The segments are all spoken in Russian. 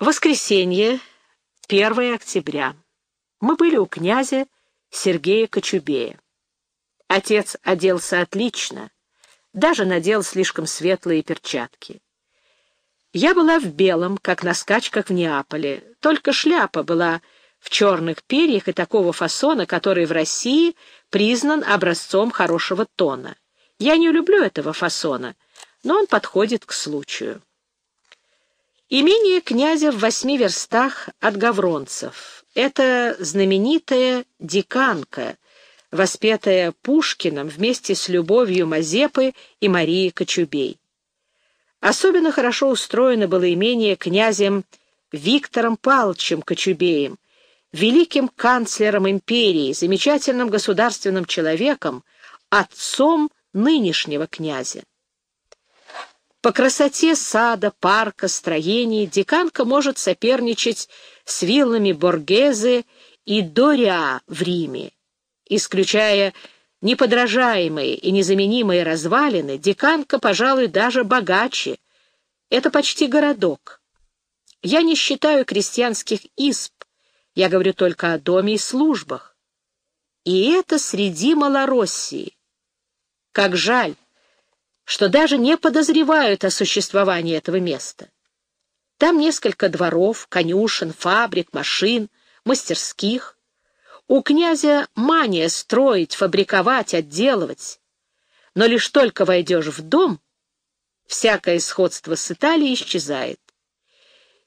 Воскресенье, 1 октября. Мы были у князя Сергея Кочубея. Отец оделся отлично, даже надел слишком светлые перчатки. Я была в белом, как на скачках в Неаполе, только шляпа была в черных перьях и такого фасона, который в России признан образцом хорошего тона. Я не люблю этого фасона, но он подходит к случаю. Имение князя в восьми верстах от гавронцев. Это знаменитая диканка, воспетая Пушкиным вместе с любовью Мазепы и Марии Кочубей. Особенно хорошо устроено было имение князем Виктором Павловичем Кочубеем, великим канцлером империи, замечательным государственным человеком, отцом нынешнего князя. По красоте сада, парка, строений Диканка может соперничать с виллами Боргезе и Дориа в Риме. Исключая неподражаемые и незаменимые развалины, Диканка, пожалуй, даже богаче. Это почти городок. Я не считаю крестьянских исп, я говорю только о доме и службах. И это среди Малороссии. Как жаль, что даже не подозревают о существовании этого места. Там несколько дворов, конюшен, фабрик, машин, мастерских. У князя мания строить, фабриковать, отделывать. Но лишь только войдешь в дом, всякое сходство с Италией исчезает.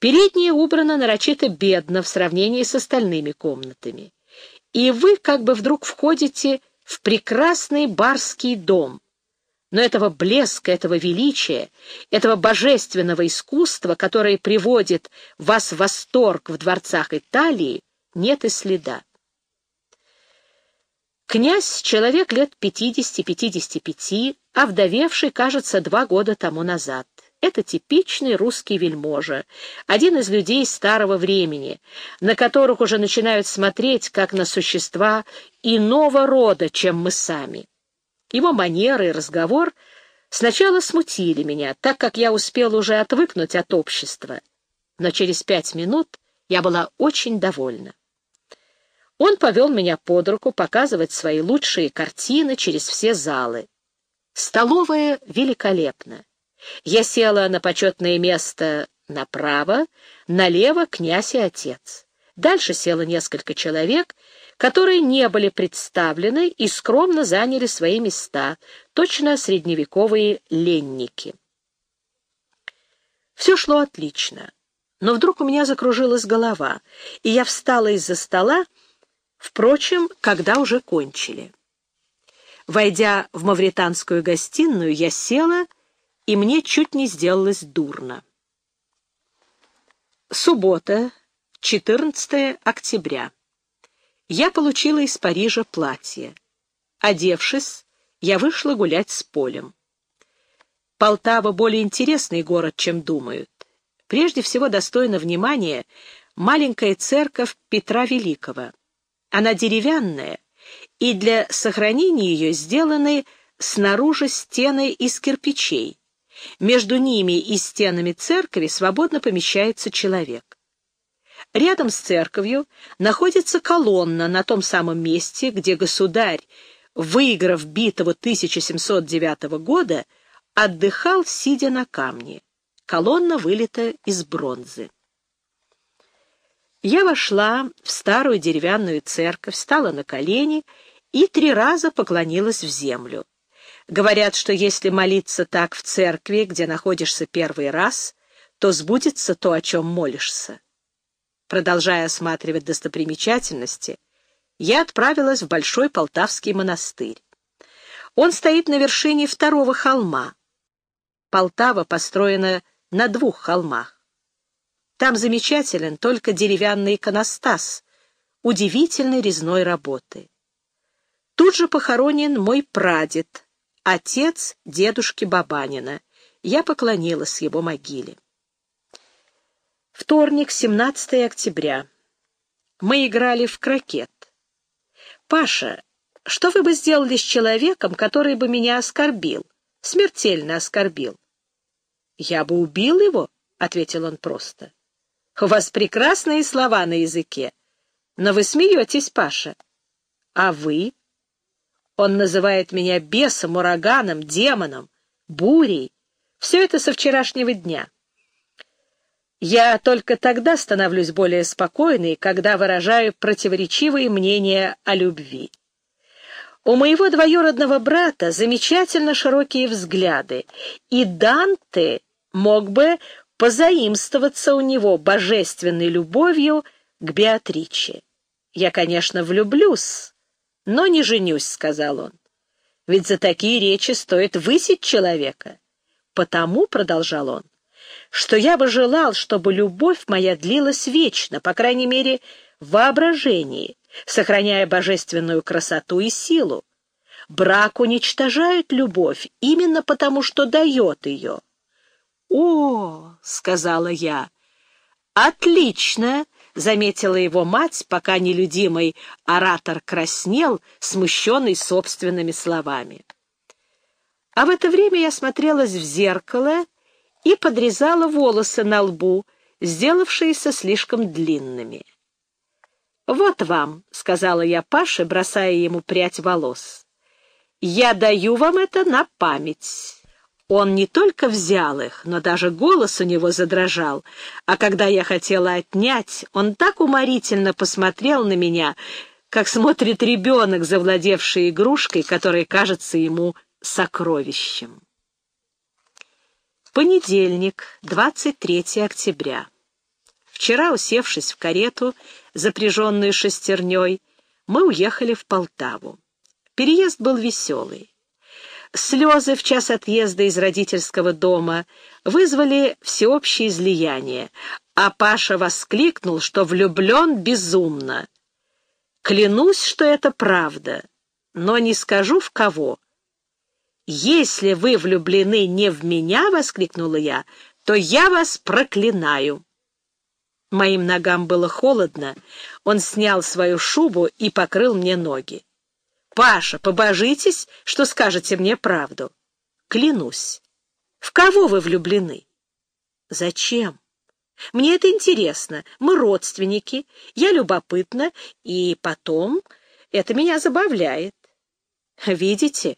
Передняя убрана нарочито бедно в сравнении с остальными комнатами. И вы как бы вдруг входите в прекрасный барский дом. Но этого блеска, этого величия, этого божественного искусства, которое приводит вас в восторг в дворцах Италии, нет и следа. Князь — человек лет 50-55, а вдовевший, кажется, два года тому назад. Это типичный русский вельможа, один из людей старого времени, на которых уже начинают смотреть как на существа иного рода, чем мы сами. Его манеры и разговор сначала смутили меня, так как я успел уже отвыкнуть от общества, но через пять минут я была очень довольна. Он повел меня под руку показывать свои лучшие картины через все залы. Столовая великолепна. Я села на почетное место направо, налево князь и отец. Дальше село несколько человек, которые не были представлены и скромно заняли свои места, точно средневековые ленники. Все шло отлично, но вдруг у меня закружилась голова, и я встала из-за стола, впрочем, когда уже кончили. Войдя в мавританскую гостиную, я села и мне чуть не сделалось дурно. Суббота, 14 октября. Я получила из Парижа платье. Одевшись, я вышла гулять с Полем. Полтава более интересный город, чем думают. Прежде всего достойна внимания маленькая церковь Петра Великого. Она деревянная, и для сохранения ее сделаны снаружи стены из кирпичей. Между ними и стенами церкви свободно помещается человек. Рядом с церковью находится колонна на том самом месте, где государь, выиграв битву 1709 года, отдыхал, сидя на камне. Колонна вылита из бронзы. Я вошла в старую деревянную церковь, встала на колени и три раза поклонилась в землю. Говорят, что если молиться так в церкви, где находишься первый раз, то сбудется то, о чем молишься. Продолжая осматривать достопримечательности, я отправилась в Большой Полтавский монастырь. Он стоит на вершине второго холма. Полтава построена на двух холмах. Там замечателен только деревянный иконостас, удивительной резной работы. Тут же похоронен мой прадед, отец дедушки Бабанина. Я поклонилась его могиле. Вторник, 17 октября. Мы играли в крокет. «Паша, что вы бы сделали с человеком, который бы меня оскорбил, смертельно оскорбил?» «Я бы убил его», — ответил он просто. У вас прекрасные слова на языке. Но вы смеетесь, Паша. А вы? Он называет меня бесом, ураганом, демоном, бурей. Все это со вчерашнего дня. Я только тогда становлюсь более спокойной, когда выражаю противоречивые мнения о любви. У моего двоюродного брата замечательно широкие взгляды, и Данте мог бы позаимствоваться у него божественной любовью к Беатриче. «Я, конечно, влюблюсь, но не женюсь», — сказал он. «Ведь за такие речи стоит высить человека». «Потому», — продолжал он, — «что я бы желал, чтобы любовь моя длилась вечно, по крайней мере, в воображении, сохраняя божественную красоту и силу. Брак уничтожает любовь именно потому, что дает ее». «О!» — сказала я. «Отлично!» — заметила его мать, пока нелюдимый оратор краснел, смущенный собственными словами. А в это время я смотрелась в зеркало и подрезала волосы на лбу, сделавшиеся слишком длинными. «Вот вам», — сказала я Паше, бросая ему прядь волос. «Я даю вам это на память». Он не только взял их, но даже голос у него задрожал, а когда я хотела отнять, он так уморительно посмотрел на меня, как смотрит ребенок, завладевший игрушкой, которая кажется ему сокровищем. Понедельник, 23 октября. Вчера, усевшись в карету, запряженную шестерней, мы уехали в Полтаву. Переезд был веселый. Слезы в час отъезда из родительского дома вызвали всеобщее излияние, а Паша воскликнул, что влюблен безумно. Клянусь, что это правда, но не скажу в кого. «Если вы влюблены не в меня, — воскликнула я, — то я вас проклинаю». Моим ногам было холодно, он снял свою шубу и покрыл мне ноги. Паша, побожитесь, что скажете мне правду. Клянусь. В кого вы влюблены? Зачем? Мне это интересно. Мы родственники, я любопытна, и потом это меня забавляет. Видите?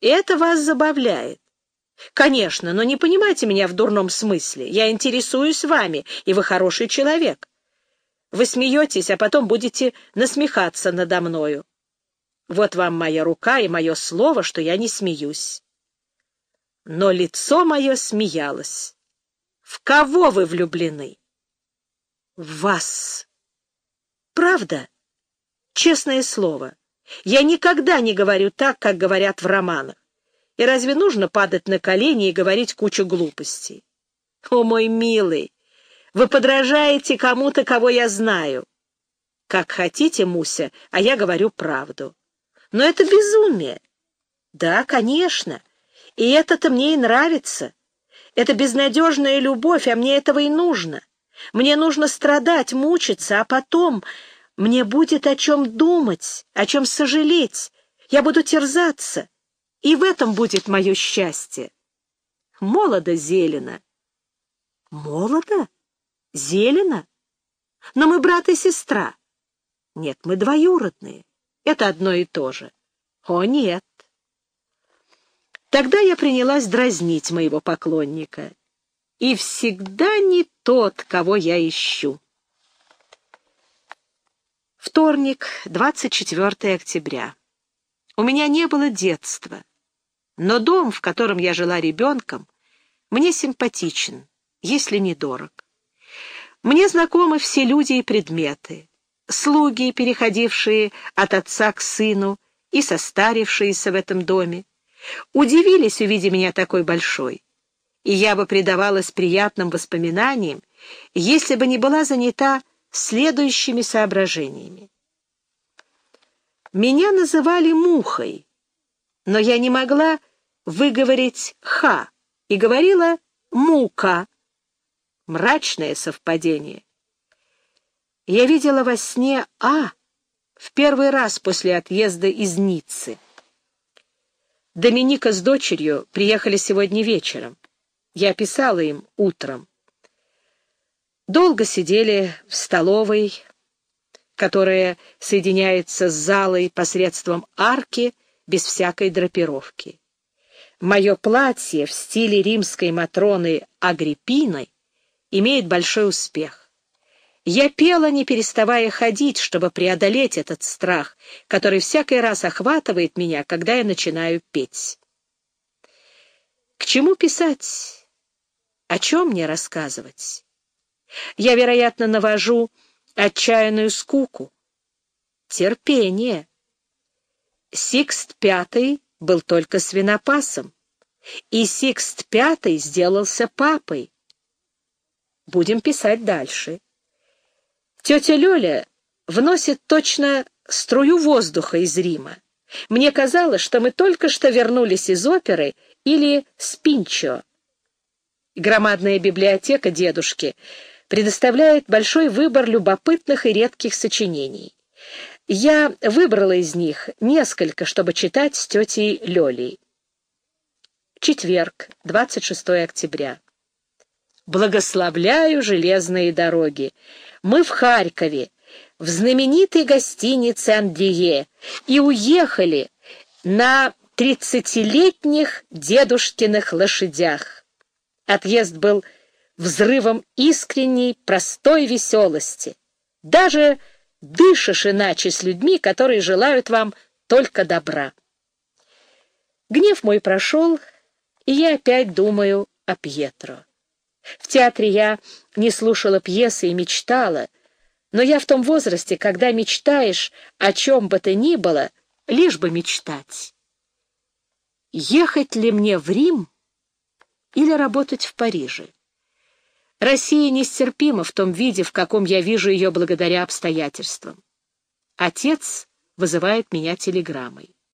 Это вас забавляет. Конечно, но не понимайте меня в дурном смысле. Я интересуюсь вами, и вы хороший человек. Вы смеетесь, а потом будете насмехаться надо мною. Вот вам моя рука и мое слово, что я не смеюсь. Но лицо мое смеялось. В кого вы влюблены? В вас. Правда? Честное слово. Я никогда не говорю так, как говорят в романах. И разве нужно падать на колени и говорить кучу глупостей? О, мой милый, вы подражаете кому-то, кого я знаю. Как хотите, Муся, а я говорю правду. Но это безумие. Да, конечно. И это-то мне и нравится. Это безнадежная любовь, а мне этого и нужно. Мне нужно страдать, мучиться, а потом мне будет о чем думать, о чем сожалеть. Я буду терзаться, и в этом будет мое счастье. Молодо зелено. Молодо? Зелено? Но мы брат и сестра. Нет, мы двоюродные. Это одно и то же. О, нет. Тогда я принялась дразнить моего поклонника. И всегда не тот, кого я ищу. Вторник, 24 октября. У меня не было детства, но дом, в котором я жила ребенком, мне симпатичен, если не дорог. Мне знакомы все люди и предметы слуги, переходившие от отца к сыну и состарившиеся в этом доме, удивились, увидя меня такой большой, и я бы предавалась приятным воспоминаниям, если бы не была занята следующими соображениями. Меня называли мухой, но я не могла выговорить «ха» и говорила «мука». Мрачное совпадение. Я видела во сне А в первый раз после отъезда из Ниццы. Доминика с дочерью приехали сегодня вечером. Я писала им утром. Долго сидели в столовой, которая соединяется с залой посредством арки без всякой драпировки. Мое платье в стиле римской Матроны Агриппины имеет большой успех. Я пела, не переставая ходить, чтобы преодолеть этот страх, который всякий раз охватывает меня, когда я начинаю петь. К чему писать? О чем мне рассказывать? Я, вероятно, навожу отчаянную скуку. Терпение. Сикст Пятый был только свинопасом, и Сикст Пятый сделался папой. Будем писать дальше. Тетя Лёля вносит точно струю воздуха из Рима. Мне казалось, что мы только что вернулись из оперы или с Пинчо. Громадная библиотека дедушки предоставляет большой выбор любопытных и редких сочинений. Я выбрала из них несколько, чтобы читать с тетей Лёлей. Четверг, 26 октября. Благословляю железные дороги. Мы в Харькове, в знаменитой гостинице «Андрие» и уехали на тридцатилетних дедушкиных лошадях. Отъезд был взрывом искренней, простой веселости. Даже дышишь иначе с людьми, которые желают вам только добра. Гнев мой прошел, и я опять думаю о Пьетро. В театре я не слушала пьесы и мечтала, но я в том возрасте, когда мечтаешь о чем бы то ни было, лишь бы мечтать. Ехать ли мне в Рим или работать в Париже? Россия нестерпима в том виде, в каком я вижу ее благодаря обстоятельствам. Отец вызывает меня телеграммой.